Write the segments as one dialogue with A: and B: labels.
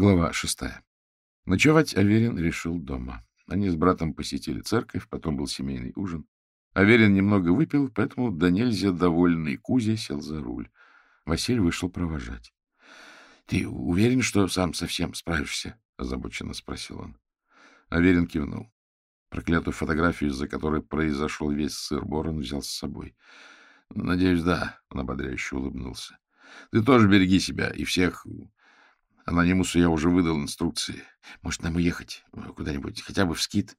A: Глава шестая. Ночевать Аверин решил дома. Они с братом посетили церковь, потом был семейный ужин. Аверин немного выпил, поэтому да нельзя довольный Кузя сел за руль. Василий вышел провожать. — Ты уверен, что сам совсем справишься? — озабоченно спросил он. Аверин кивнул. Проклятую фотографию, из-за которой произошел весь сыр-бор, он взял с собой. — Надеюсь, да, — он ободряюще улыбнулся. — Ты тоже береги себя и всех, Анонимусу я уже выдал инструкции. Может, нам уехать куда-нибудь, хотя бы в скит?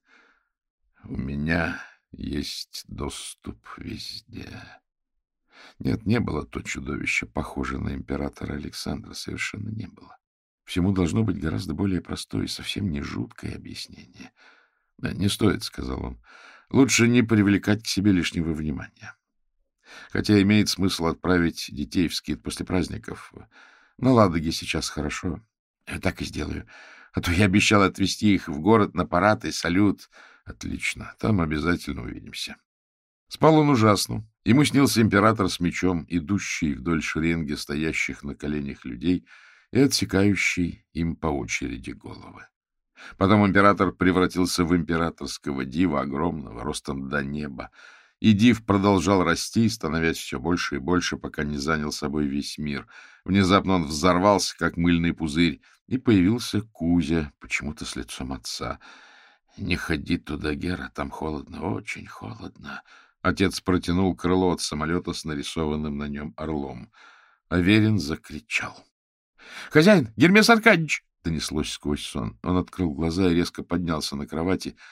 A: У меня есть доступ везде. Нет, не было то чудовище, похоже на императора Александра, совершенно не было. Всему должно быть гораздо более простое и совсем не жуткое объяснение. — Не стоит, — сказал он. — Лучше не привлекать к себе лишнего внимания. Хотя имеет смысл отправить детей в скит после праздников — на Ладоге сейчас хорошо. Я так и сделаю. А то я обещал отвезти их в город на парад и салют. Отлично. Там обязательно увидимся. Спал он ужасно. Ему снился император с мечом, идущий вдоль шеренги стоящих на коленях людей и отсекающий им по очереди головы. Потом император превратился в императорского дива, огромного, ростом до неба, и Див продолжал расти, становясь все больше и больше, пока не занял собой весь мир. Внезапно он взорвался, как мыльный пузырь, и появился Кузя, почему-то с лицом отца. — Не ходи туда, Гера, там холодно, очень холодно. Отец протянул крыло от самолета с нарисованным на нем орлом. Аверин закричал. — Хозяин, Гермес Аркадьевич! — донеслось сквозь сон. Он открыл глаза и резко поднялся на кровати —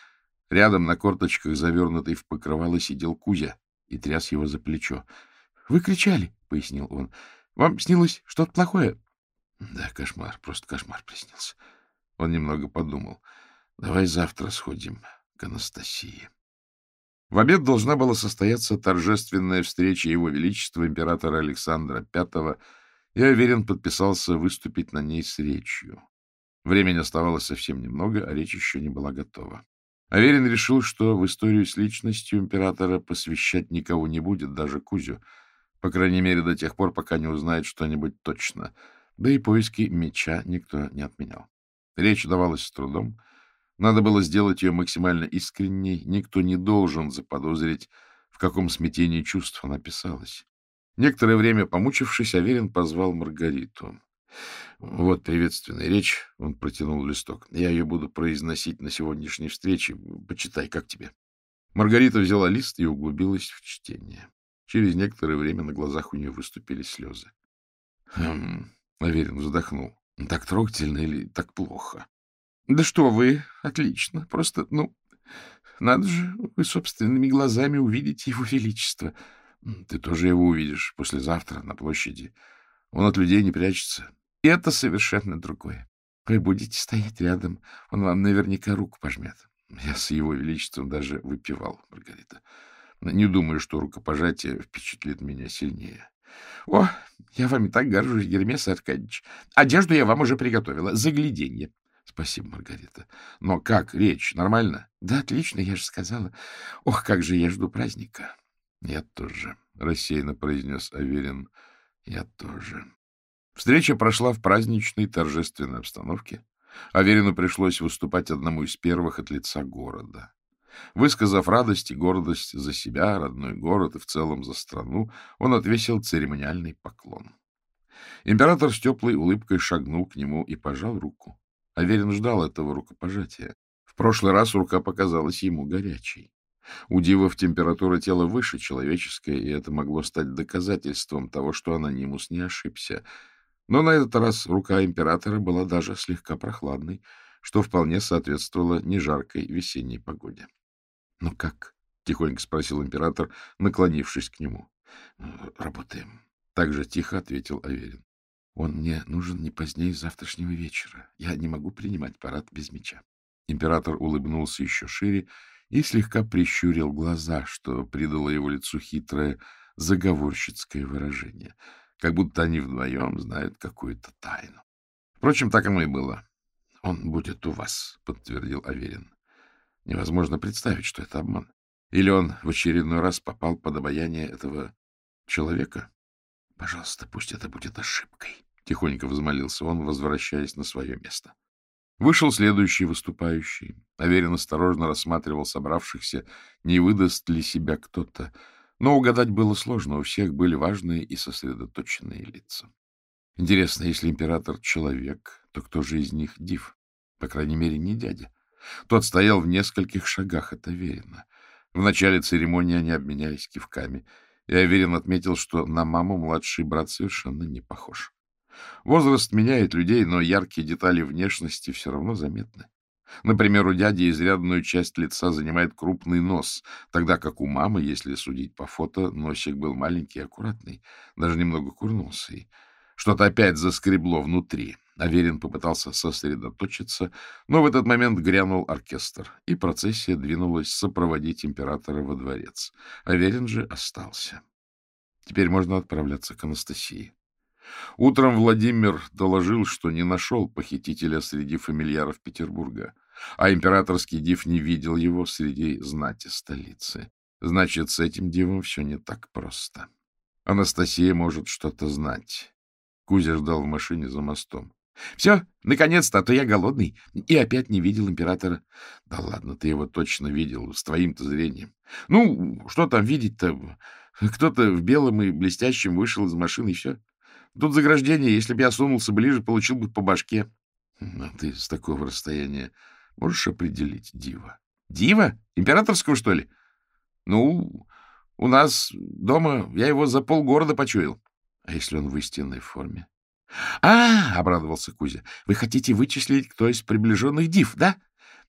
A: Рядом на корточках, завернутый в покрывало, сидел Кузя и тряс его за плечо. — Вы кричали, — пояснил он. — Вам снилось что-то плохое? — Да, кошмар, просто кошмар приснился. Он немного подумал. — Давай завтра сходим к Анастасии. В обед должна была состояться торжественная встреча Его Величества императора Александра V, и Аверин подписался выступить на ней с речью. Времени оставалось совсем немного, а речь еще не была готова. Аверин решил, что в историю с личностью императора посвящать никого не будет, даже Кузю, по крайней мере, до тех пор, пока не узнает что-нибудь точно. Да и поиски меча никто не отменял. Речь давалась с трудом. Надо было сделать ее максимально искренней. Никто не должен заподозрить, в каком смятении чувств она писалась. Некоторое время помучившись, Аверин позвал Маргариту. Вот приветственная речь. Он протянул листок. Я ее буду произносить на сегодняшней встрече. Почитай, как тебе. Маргарита взяла лист и углубилась в чтение. Через некоторое время на глазах у нее выступили слезы. Хм, Аверин вздохнул. Так трогательно или так плохо? Да что вы, отлично. Просто, ну, надо же, вы собственными глазами увидите его величество. Ты тоже его увидишь послезавтра на площади. Он от людей не прячется. Это совершенно другое. Вы будете стоять рядом, он вам наверняка руку пожмет. Я с его величеством даже выпивал, Маргарита. Не думаю, что рукопожатие впечатлит меня сильнее. О, я вам и так горжусь, Гермес Аркадьевич. Одежду я вам уже приготовила. Загляденье. Спасибо, Маргарита. Но как речь? Нормально? Да, отлично, я же сказала. Ох, как же я жду праздника. Я тоже, — рассеянно произнес Аверин. Я тоже. Встреча прошла в праздничной торжественной обстановке. Аверину пришлось выступать одному из первых от лица города. Высказав радость и гордость за себя, родной город и в целом за страну, он отвесил церемониальный поклон. Император с теплой улыбкой шагнул к нему и пожал руку. Аверин ждал этого рукопожатия. В прошлый раз рука показалась ему горячей. У дивов температура тела выше человеческой, и это могло стать доказательством того, что анонимус не ошибся — но на этот раз рука императора была даже слегка прохладной, что вполне соответствовало нежаркой весенней погоде. — Ну как? — тихонько спросил император, наклонившись к нему. — Работаем. Так же тихо ответил Аверин. — Он мне нужен не позднее завтрашнего вечера. Я не могу принимать парад без меча. Император улыбнулся еще шире и слегка прищурил глаза, что придало его лицу хитрое заговорщицкое выражение — как будто они вдвоем знают какую-то тайну. Впрочем, так оно и было. — Он будет у вас, — подтвердил Аверин. Невозможно представить, что это обман. Или он в очередной раз попал под обаяние этого человека? — Пожалуйста, пусть это будет ошибкой, — тихонько взмолился он, возвращаясь на свое место. Вышел следующий выступающий. Аверин осторожно рассматривал собравшихся, не выдаст ли себя кто-то. Но угадать было сложно, у всех были важные и сосредоточенные лица. Интересно, если император — человек, то кто же из них див? По крайней мере, не дядя. Тот стоял в нескольких шагах от Аверина. В начале церемонии они обменялись кивками, и Аверин отметил, что на маму младший брат совершенно не похож. Возраст меняет людей, но яркие детали внешности все равно заметны. Например, у дяди изрядную часть лица занимает крупный нос, тогда как у мамы, если судить по фото, носик был маленький и аккуратный, даже немного курносый. Что-то опять заскребло внутри. Аверин попытался сосредоточиться, но в этот момент грянул оркестр, и процессия двинулась сопроводить императора во дворец. Аверин же остался. Теперь можно отправляться к Анастасии. Утром Владимир доложил, что не нашел похитителя среди фамильяров Петербурга, а императорский див не видел его среди знати столицы. Значит, с этим дивом все не так просто. Анастасия может что-то знать. Кузя ждал в машине за мостом. — Все, наконец-то, а то я голодный и опять не видел императора. — Да ладно, ты его точно видел, с твоим-то зрением. — Ну, что там видеть-то? Кто-то в белом и блестящем вышел из машины, и все. Тут заграждение, если бы я сунулся ближе, получил бы по башке. А ты с такого расстояния можешь определить дива? Дива? Императорского, что ли? Ну, у нас дома я его за полгорода почуял. А если он в истинной форме? А, — обрадовался Кузя, — вы хотите вычислить, кто из приближенных див, да?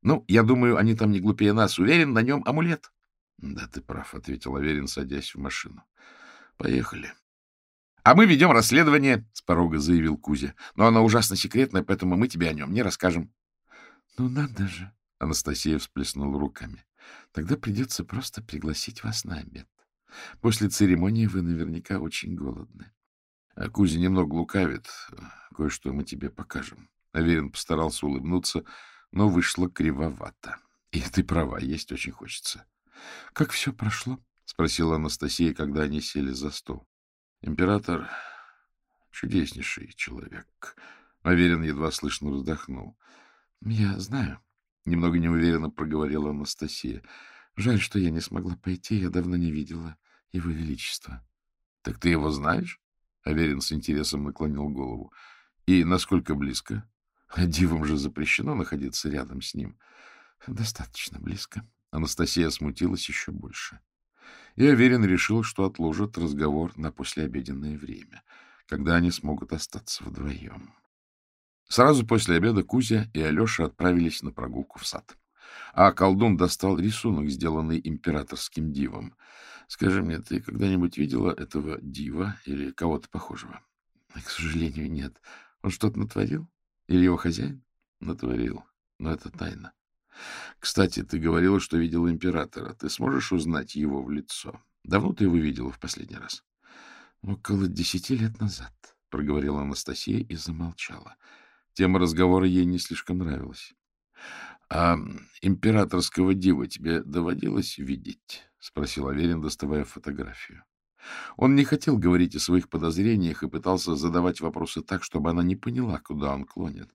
A: Ну, я думаю, они там не глупее нас. Уверен, на нем амулет. — Да, ты прав, — ответил Аверин, садясь в машину. — Поехали. — А мы ведем расследование, — с порога заявил Кузя. — Но оно ужасно секретное, поэтому мы тебе о нем не расскажем. — Ну, надо же, — Анастасия всплеснула руками. — Тогда придется просто пригласить вас на обед. После церемонии вы наверняка очень голодны. А Кузя немного лукавит. Кое-что мы тебе покажем. Аверин постарался улыбнуться, но вышло кривовато. И ты права, есть очень хочется. — Как все прошло? — спросила Анастасия, когда они сели за стол. Император — чудеснейший человек. Аверин едва слышно вздохнул. — Я знаю, — немного неуверенно проговорила Анастасия. — Жаль, что я не смогла пойти, я давно не видела его величества. — Так ты его знаешь? Аверин с интересом наклонил голову. — И насколько близко? Дивам же запрещено находиться рядом с ним. — Достаточно близко. Анастасия смутилась еще больше. И Аверин решил, что отложит разговор на послеобеденное время, когда они смогут остаться вдвоем. Сразу после обеда Кузя и Алеша отправились на прогулку в сад. А колдун достал рисунок, сделанный императорским дивом. Скажи мне, ты когда-нибудь видела этого дива или кого-то похожего? К сожалению, нет. Он что-то натворил? Или его хозяин? Натворил. Но это тайна. Кстати, ты говорила, что видела императора. Ты сможешь узнать его в лицо? Давно ты его видела в последний раз? Около десяти лет назад, — проговорила Анастасия и замолчала. Тема разговора ей не слишком нравилась. — А императорского дива тебе доводилось видеть? — спросил Аверин, доставая фотографию. Он не хотел говорить о своих подозрениях и пытался задавать вопросы так, чтобы она не поняла, куда он клонит.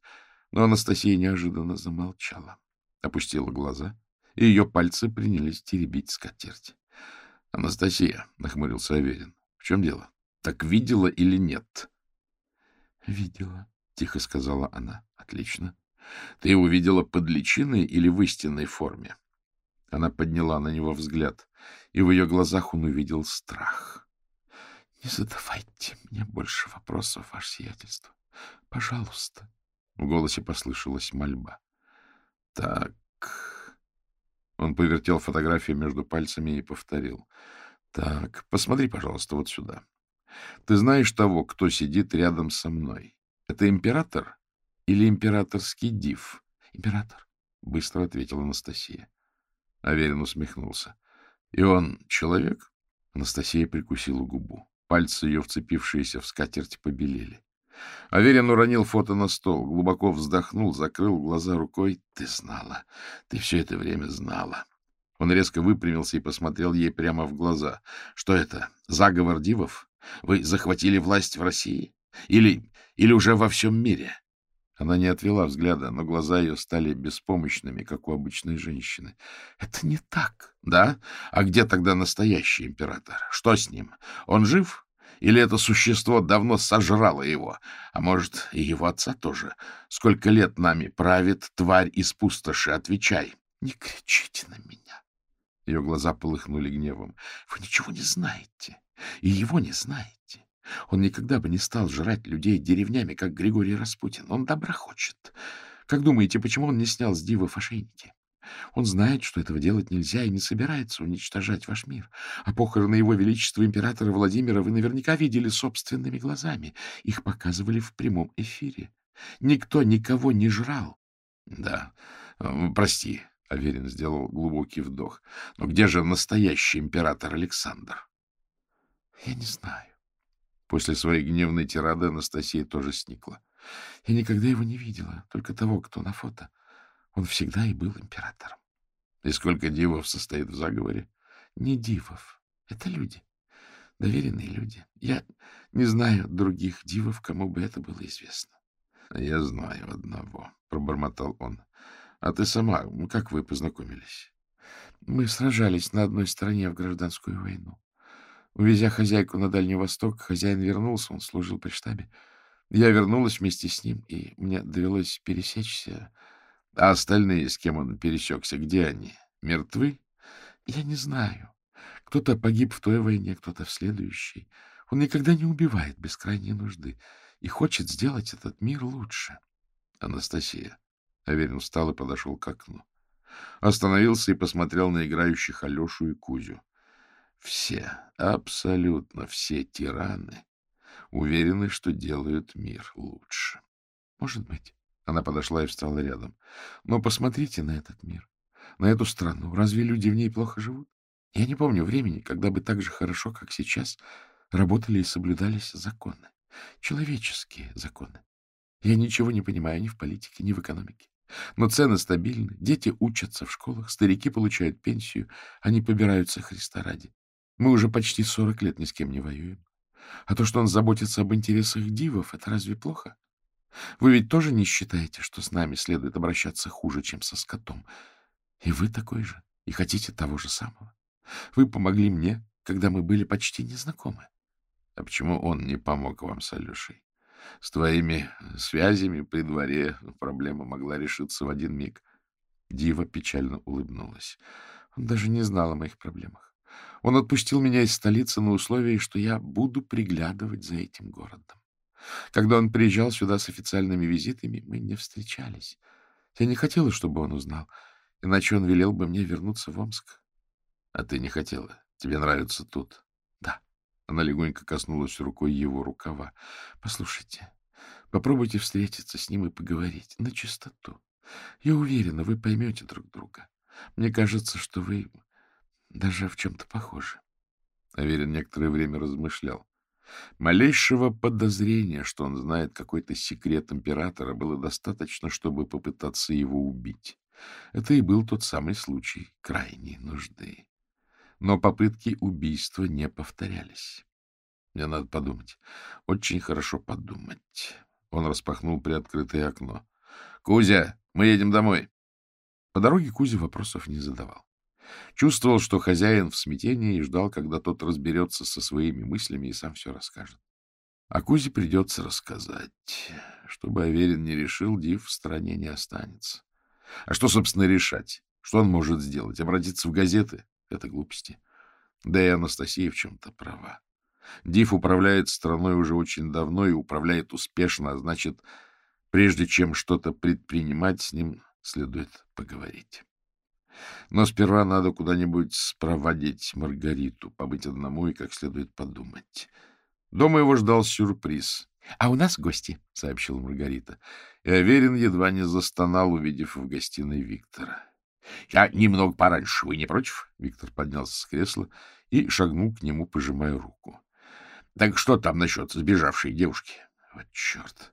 A: Но Анастасия неожиданно замолчала опустила глаза, и ее пальцы принялись теребить скатерть. — Анастасия, — нахмурился Аверин, — в чем дело? Так видела или нет? — Видела, — тихо сказала она. — Отлично. Ты его видела под личиной или в истинной форме? Она подняла на него взгляд, и в ее глазах он увидел страх. — Не задавайте мне больше вопросов, ваше сиятельство. Пожалуйста. В голосе послышалась мольба. Так. Он повертел фотографию между пальцами и повторил. Так, посмотри, пожалуйста, вот сюда. Ты знаешь того, кто сидит рядом со мной? Это император или императорский див? Император, быстро ответила Анастасия. Аверин усмехнулся. И он человек? Анастасия прикусила губу. Пальцы ее, вцепившиеся в скатерть, побелели. Аверин уронил фото на стол, глубоко вздохнул, закрыл глаза рукой. — Ты знала. Ты все это время знала. Он резко выпрямился и посмотрел ей прямо в глаза. — Что это? Заговор дивов? Вы захватили власть в России? Или Или уже во всем мире? Она не отвела взгляда, но глаза ее стали беспомощными, как у обычной женщины. — Это не так. — Да? А где тогда настоящий император? Что с ним? Он жив? Или это существо давно сожрало его? А может, и его отца тоже? Сколько лет нами правит тварь из пустоши? Отвечай. — Не кричите на меня. Ее глаза полыхнули гневом. — Вы ничего не знаете. И его не знаете. Он никогда бы не стал жрать людей деревнями, как Григорий Распутин. Он добра хочет. Как думаете, почему он не снял с дивов ошейники? Он знает, что этого делать нельзя, и не собирается уничтожать ваш мир. А похороны его величества императора Владимира вы наверняка видели собственными глазами. Их показывали в прямом эфире. Никто никого не жрал. — Да, прости, — Аверин сделал глубокий вдох. — Но где же настоящий император Александр? — Я не знаю. После своей гневной тирады Анастасия тоже сникла. Я никогда его не видела, только того, кто на фото. Он всегда и был императором. И сколько дивов состоит в заговоре? Не дивов. Это люди. Доверенные люди. Я не знаю других дивов, кому бы это было известно. — Я знаю одного, — пробормотал он. — А ты сама, как вы познакомились? Мы сражались на одной стороне в гражданскую войну. Увезя хозяйку на Дальний Восток, хозяин вернулся, он служил при штабе. Я вернулась вместе с ним, и мне довелось пересечься. А остальные, с кем он пересекся, где они? Мертвы? Я не знаю. Кто-то погиб в той войне, кто-то в следующей. Он никогда не убивает без крайней нужды и хочет сделать этот мир лучше. Анастасия. Аверин встал и подошел к окну. Остановился и посмотрел на играющих Алешу и Кузю. Все, абсолютно все тираны уверены, что делают мир лучше. Может быть. Она подошла и встала рядом. Но посмотрите на этот мир, на эту страну. Разве люди в ней плохо живут? Я не помню времени, когда бы так же хорошо, как сейчас, работали и соблюдались законы. Человеческие законы. Я ничего не понимаю ни в политике, ни в экономике. Но цены стабильны, дети учатся в школах, старики получают пенсию, они побираются Христа ради. Мы уже почти сорок лет ни с кем не воюем. А то, что он заботится об интересах дивов, это разве плохо? Вы ведь тоже не считаете, что с нами следует обращаться хуже, чем со скотом? И вы такой же, и хотите того же самого. Вы помогли мне, когда мы были почти незнакомы. А почему он не помог вам с Алешей? С твоими связями при дворе проблема могла решиться в один миг. Дива печально улыбнулась. Он даже не знал о моих проблемах. Он отпустил меня из столицы на условии, что я буду приглядывать за этим городом. Когда он приезжал сюда с официальными визитами, мы не встречались. Я не хотела, чтобы он узнал, иначе он велел бы мне вернуться в Омск. — А ты не хотела? Тебе нравится тут? — Да. Она легонько коснулась рукой его рукава. — Послушайте, попробуйте встретиться с ним и поговорить на чистоту. Я уверена, вы поймете друг друга. Мне кажется, что вы даже в чем-то похоже. Аверин некоторое время размышлял. Малейшего подозрения, что он знает какой-то секрет императора, было достаточно, чтобы попытаться его убить. Это и был тот самый случай крайней нужды. Но попытки убийства не повторялись. Мне надо подумать. Очень хорошо подумать. Он распахнул приоткрытое окно. — Кузя, мы едем домой. По дороге Кузя вопросов не задавал. Чувствовал, что хозяин в смятении и ждал, когда тот разберется со своими мыслями и сам все расскажет. А Кузе придется рассказать. Чтобы Аверин не решил, Див в стране не останется. А что, собственно, решать? Что он может сделать? Обратиться в газеты? Это глупости. Да и Анастасия в чем-то права. Див управляет страной уже очень давно и управляет успешно, а значит, прежде чем что-то предпринимать, с ним следует поговорить. Но сперва надо куда-нибудь спроводить Маргариту, побыть одному и как следует подумать. Дома его ждал сюрприз. — А у нас гости, — сообщила Маргарита. И Аверин едва не застонал, увидев в гостиной Виктора. — Я немного пораньше, вы не против? Виктор поднялся с кресла и шагнул к нему, пожимая руку. — Так что там насчет сбежавшей девушки? — Вот черт!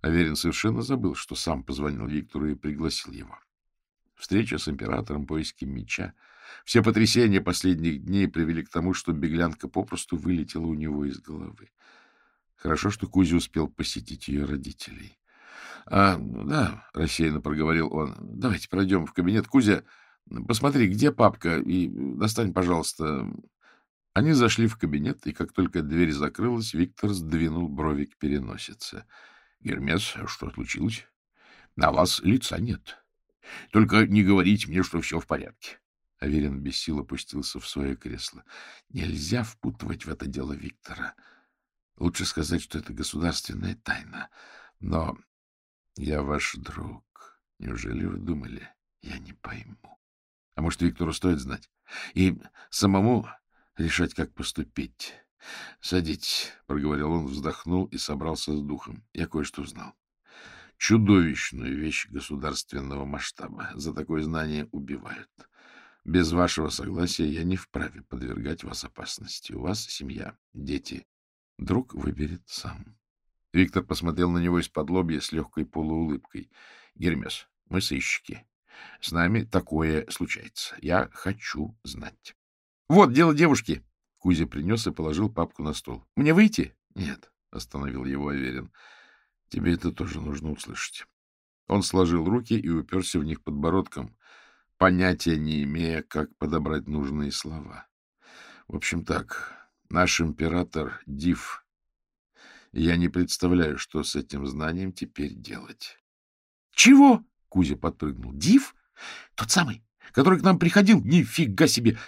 A: Аверин совершенно забыл, что сам позвонил Виктору и пригласил его. Встреча с императором, поиски меча. Все потрясения последних дней привели к тому, что беглянка попросту вылетела у него из головы. Хорошо, что Кузя успел посетить ее родителей. — А, да, — рассеянно проговорил он, — давайте пройдем в кабинет. Кузя, посмотри, где папка, и достань, пожалуйста... Они зашли в кабинет, и как только дверь закрылась, Виктор сдвинул брови к переносице. — Гермес, что случилось? — На вас лица нет. Только не говорите мне, что все в порядке. Аверин без сил опустился в свое кресло. Нельзя впутывать в это дело Виктора. Лучше сказать, что это государственная тайна. Но я ваш друг. Неужели вы думали? Я не пойму. А может, Виктору стоит знать? И самому решать, как поступить. — Садитесь, — проговорил он, вздохнул и собрался с духом. Я кое-что узнал. Чудовищную вещь государственного масштаба. За такое знание убивают. Без вашего согласия я не вправе подвергать вас опасности. У вас семья, дети. Друг выберет сам. Виктор посмотрел на него из-под лобья с легкой полуулыбкой. — Гермес, мы сыщики. С нами такое случается. Я хочу знать. — Вот дело девушки. Кузя принес и положил папку на стол. — Мне выйти? — Нет, — остановил его Аверин. — Тебе это тоже нужно услышать. Он сложил руки и уперся в них подбородком понятия не имея, как подобрать нужные слова. В общем так, наш император — див. Я не представляю, что с этим знанием теперь делать. — Чего? — Кузя подпрыгнул. — Див? Тот самый, который к нам приходил? Нифига себе!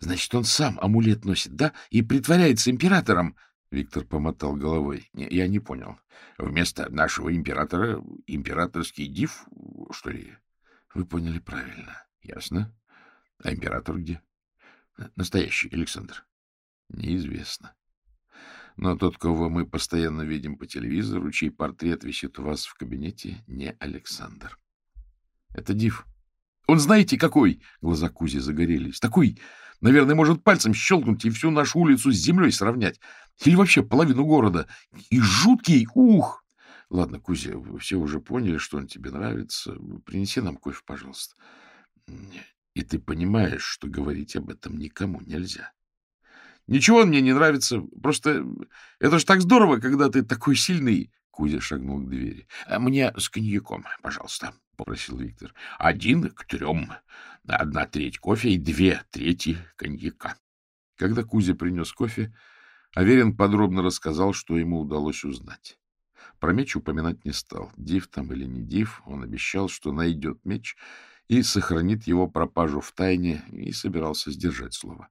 A: Значит, он сам амулет носит, да? И притворяется императором. Виктор помотал головой. — Я не понял. Вместо нашего императора императорский див, что ли? Вы поняли правильно. Ясно. А император где? Настоящий Александр. Неизвестно. Но тот, кого мы постоянно видим по телевизору, чей портрет висит у вас в кабинете, не Александр. Это Див. Он знаете какой? Глаза Кузи загорелись. Такой, наверное, может пальцем щелкнуть и всю нашу улицу с землей сравнять. Или вообще половину города. И жуткий, ух! Ладно, Кузя, все уже поняли, что он тебе нравится. Принеси нам кофе, пожалуйста. И ты понимаешь, что говорить об этом никому нельзя. Ничего он мне не нравится. Просто это ж так здорово, когда ты такой сильный. Кузя шагнул к двери. — Мне с коньяком, пожалуйста, — попросил Виктор. — Один к трем. Одна треть кофе и две трети коньяка. Когда Кузя принес кофе, Аверин подробно рассказал, что ему удалось узнать. Про меч упоминать не стал. Див там или не див, он обещал, что найдет меч и сохранит его пропажу в тайне, и собирался сдержать слово.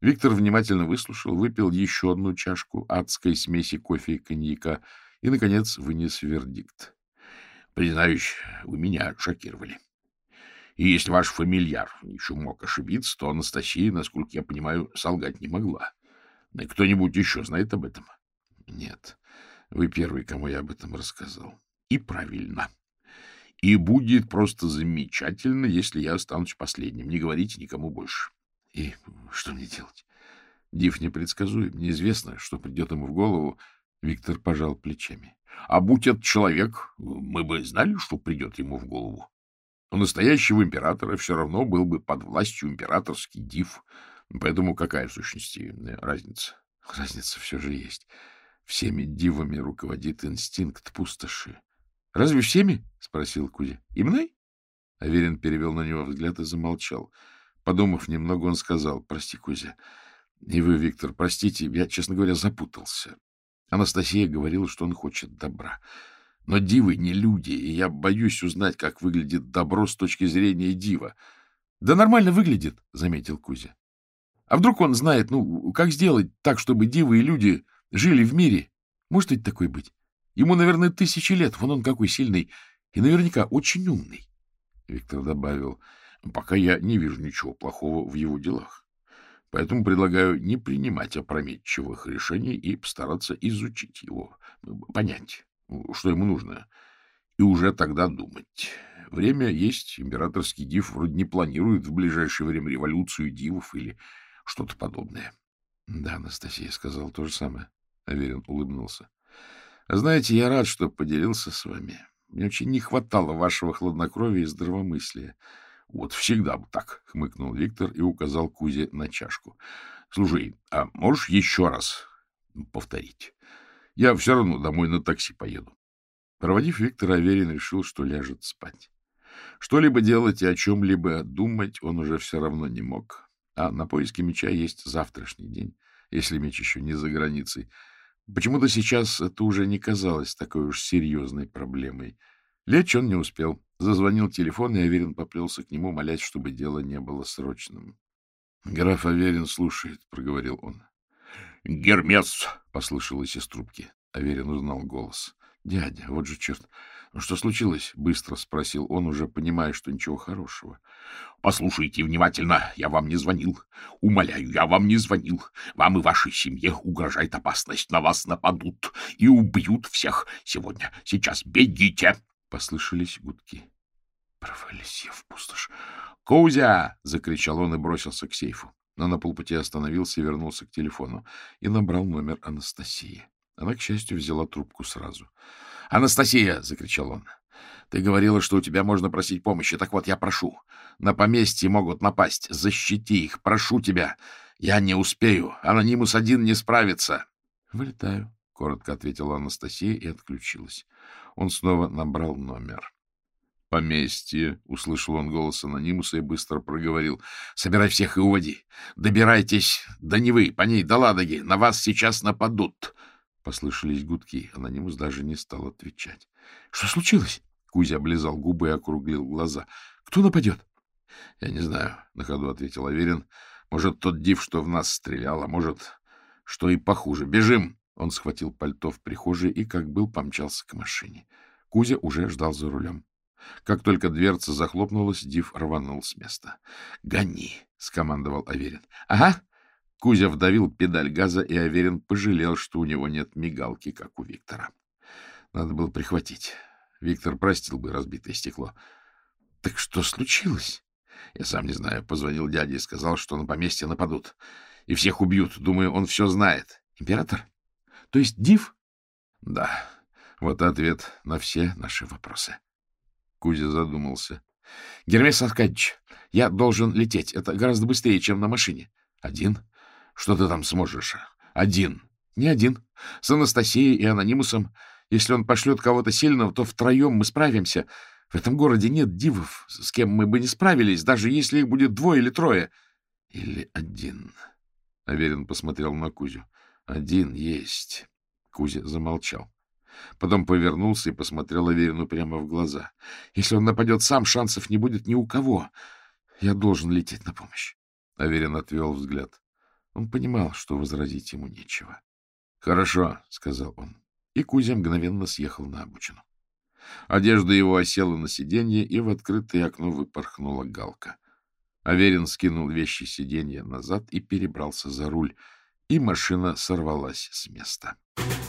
A: Виктор внимательно выслушал, выпил еще одну чашку адской смеси кофе и коньяка и, наконец, вынес вердикт. — Признаюсь, вы меня шокировали. И если ваш фамильяр еще мог ошибиться, то Анастасия, насколько я понимаю, солгать не могла. Кто-нибудь еще знает об этом? — Нет. Вы первый, кому я об этом рассказал. И правильно. И будет просто замечательно, если я останусь последним. Не говорите никому больше. И что мне делать? Див непредсказуем, неизвестно, что придет ему в голову. Виктор пожал плечами. А будь это человек, мы бы знали, что придет ему в голову. У настоящего императора все равно был бы под властью императорский див. Поэтому какая в сущности разница? Разница все же есть. Всеми дивами руководит инстинкт пустоши. — Разве всеми? — спросил Кузя. — И мной? Аверин перевел на него взгляд и замолчал. Подумав немного, он сказал, — Прости, Кузя. И вы, Виктор, простите, я, честно говоря, запутался. Анастасия говорила, что он хочет добра. Но дивы не люди, и я боюсь узнать, как выглядит добро с точки зрения дива. — Да нормально выглядит, — заметил Кузя. — А вдруг он знает, ну, как сделать так, чтобы дивы и люди жили в мире. Может ведь такой быть? Ему, наверное, тысячи лет, вон он какой сильный, и наверняка очень умный. Виктор добавил, пока я не вижу ничего плохого в его делах. Поэтому предлагаю не принимать опрометчивых решений и постараться изучить его, понять, что ему нужно, и уже тогда думать. Время есть, императорский див вроде не планирует в ближайшее время революцию дивов или что-то подобное. — Да, Анастасия сказал то же самое. Аверин улыбнулся. — Знаете, я рад, что поделился с вами. Мне очень не хватало вашего хладнокровия и здравомыслия. — Вот всегда бы так, — хмыкнул Виктор и указал Кузе на чашку. — Слушай, а можешь еще раз повторить? Я все равно домой на такси поеду. Проводив Виктора, Аверин решил, что ляжет спать. Что-либо делать и о чем-либо думать он уже все равно не мог. А на поиске меча есть завтрашний день, если меч еще не за границей. Почему-то сейчас это уже не казалось такой уж серьезной проблемой. Лечь он не успел. Зазвонил телефон, и Аверин поплелся к нему, молясь, чтобы дело не было срочным. — Граф Аверин слушает, — проговорил он. — Гермес! — послышалось из трубки. Аверин узнал голос. — Дядя, вот же черт! Ну, что случилось? — быстро спросил он, уже понимая, что ничего хорошего. — Послушайте внимательно, я вам не звонил. Умоляю, я вам не звонил. Вам и вашей семье угрожает опасность. На вас нападут и убьют всех сегодня. Сейчас бегите! Послышались гудки. Провались я в пустошь. «Кузя!» — закричал он и бросился к сейфу. Но на полпути остановился и вернулся к телефону и набрал номер Анастасии. Она, к счастью, взяла трубку сразу. «Анастасия!» — закричал он. «Ты говорила, что у тебя можно просить помощи. Так вот, я прошу. На поместье могут напасть. Защити их. Прошу тебя. Я не успею. Анонимус один не справится». «Вылетаю», — коротко ответила Анастасия и отключилась. Он снова набрал номер. «Поместье», — услышал он голос анонимуса и быстро проговорил. «Собирай всех и уводи. Добирайтесь до Невы, по ней до Ладоги. На вас сейчас нападут». Послышались гудки. Анонимус даже не стал отвечать. — Что случилось? Кузя облизал губы и округлил глаза. — Кто нападет? — Я не знаю, — на ходу ответил Аверин. — Может, тот див, что в нас стрелял, а может, что и похуже. Бежим! Он схватил пальто в прихожей и, как был, помчался к машине. Кузя уже ждал за рулем. Как только дверца захлопнулась, Див рванул с места. — Гони! — скомандовал Аверин. — Ага! Кузя вдавил педаль газа, и Аверин пожалел, что у него нет мигалки, как у Виктора. Надо было прихватить. Виктор простил бы разбитое стекло. — Так что случилось? Я сам не знаю. Позвонил дяде и сказал, что на поместье нападут. И всех убьют. Думаю, он все знает. Император? То есть Див? Да. Вот ответ на все наши вопросы. Кузя задумался. — Гермес Аркадьевич, я должен лететь. Это гораздо быстрее, чем на машине. Один? Что ты там сможешь? Один. Не один. С Анастасией и Анонимусом. Если он пошлет кого-то сильного, то втроем мы справимся. В этом городе нет дивов, с кем мы бы не справились, даже если их будет двое или трое. Или один. Аверин посмотрел на Кузю. Один есть. Кузя замолчал. Потом повернулся и посмотрел Аверину прямо в глаза. Если он нападет сам, шансов не будет ни у кого. Я должен лететь на помощь. Аверин отвел взгляд. Он понимал, что возразить ему нечего. — Хорошо, — сказал он. И Кузя мгновенно съехал на обочину. Одежда его осела на сиденье, и в открытое окно выпорхнула галка. Аверин скинул вещи сиденья назад и перебрался за руль, и машина сорвалась с места. —